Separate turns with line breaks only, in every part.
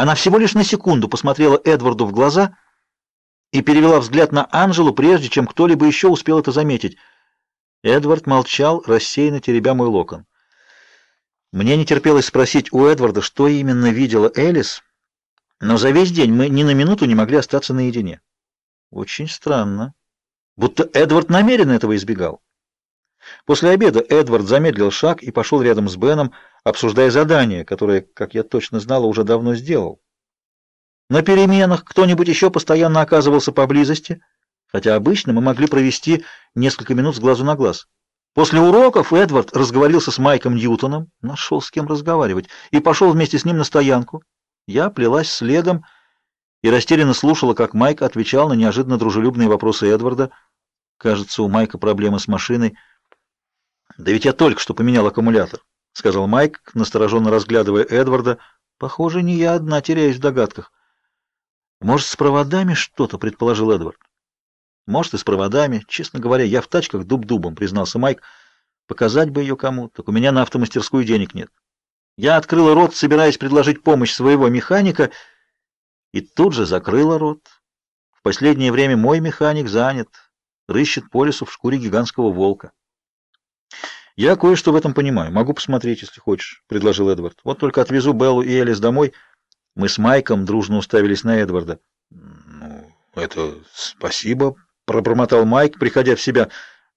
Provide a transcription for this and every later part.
Она всего лишь на секунду посмотрела Эдварду в глаза и перевела взгляд на Анжелу, прежде чем кто-либо еще успел это заметить. Эдвард молчал, рассеянно теребя мой локон. Мне не терпелось спросить у Эдварда, что именно видела Элис, но за весь день мы ни на минуту не могли остаться наедине. Очень странно. Будто Эдвард намеренно этого избегал. После обеда Эдвард замедлил шаг и пошел рядом с Беном, обсуждая задание, которое, как я точно знала, уже давно сделал. На переменах кто-нибудь еще постоянно оказывался поблизости, хотя обычно мы могли провести несколько минут с глазу на глаз. После уроков Эдвард разговорился с Майком Ньютоном, нашел с кем разговаривать, и пошел вместе с ним на стоянку. Я плелась следом и растерянно слушала, как Майк отвечал на неожиданно дружелюбные вопросы Эдварда. Кажется, у Майка проблемы с машиной. «Да ведь я только что поменял аккумулятор», — сказал Майк, настороженно разглядывая Эдварда. «Похоже, не я одна теряюсь в догадках». «Может, с проводами что-то?» — предположил Эдвард. «Может, и с проводами. Честно говоря, я в тачках дуб-дубом», — признался Майк. «Показать бы ее кому, так у меня на автомастерскую денег нет». Я открыла рот, собираясь предложить помощь своего механика, и тут же закрыла рот. В последнее время мой механик занят, рыщет по лесу в шкуре гигантского волка. «Я кое-что в этом понимаю. Могу посмотреть, если хочешь», — предложил Эдвард. «Вот только отвезу Беллу и Элис домой». Мы с Майком дружно уставились на Эдварда. «Ну, это спасибо», — пробормотал Майк, приходя в себя.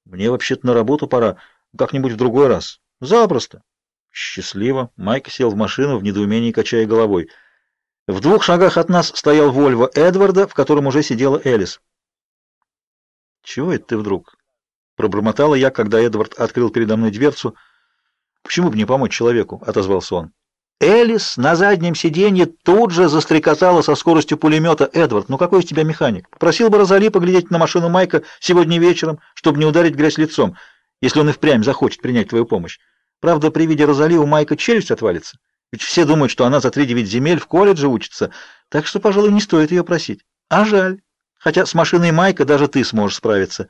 «Мне вообще-то на работу пора. Как-нибудь в другой раз». «Запросто». «Счастливо». Майк сел в машину в недоумении, качая головой. В двух шагах от нас стоял Вольво Эдварда, в котором уже сидела Элис. «Чего это ты вдруг?» Пробормотала я, когда Эдвард открыл передо мной дверцу. «Почему бы не помочь человеку?» — отозвался он. Элис на заднем сиденье тут же застрекотала со скоростью пулемета. «Эдвард, ну какой из тебя механик? Просил бы Розали поглядеть на машину Майка сегодня вечером, чтобы не ударить грязь лицом, если он и впрямь захочет принять твою помощь. Правда, при виде Розали у Майка челюсть отвалится. Ведь все думают, что она за три девять земель в колледже учится, так что, пожалуй, не стоит ее просить. А жаль. Хотя с машиной Майка даже ты сможешь справиться».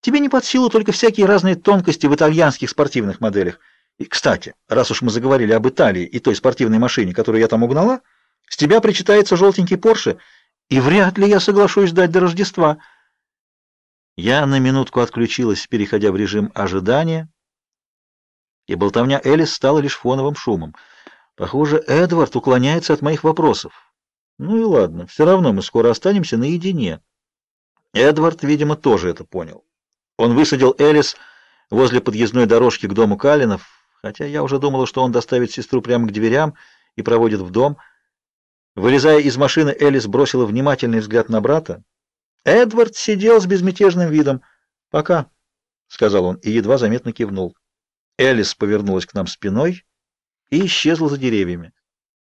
Тебе не под силу только всякие разные тонкости в итальянских спортивных моделях. И, кстати, раз уж мы заговорили об Италии и той спортивной машине, которую я там угнала, с тебя причитается желтенький Порше, и вряд ли я соглашусь ждать до Рождества. Я на минутку отключилась, переходя в режим ожидания, и болтовня Элис стала лишь фоновым шумом. Похоже, Эдвард уклоняется от моих вопросов. Ну и ладно, все равно мы скоро останемся наедине. Эдвард, видимо, тоже это понял. Он высадил Элис возле подъездной дорожки к дому Калинов, хотя я уже думала, что он доставит сестру прямо к дверям и проводит в дом. Вылезая из машины, Элис бросила внимательный взгляд на брата. Эдвард сидел с безмятежным видом. «Пока», — сказал он и едва заметно кивнул. Элис повернулась к нам спиной и исчезла за деревьями.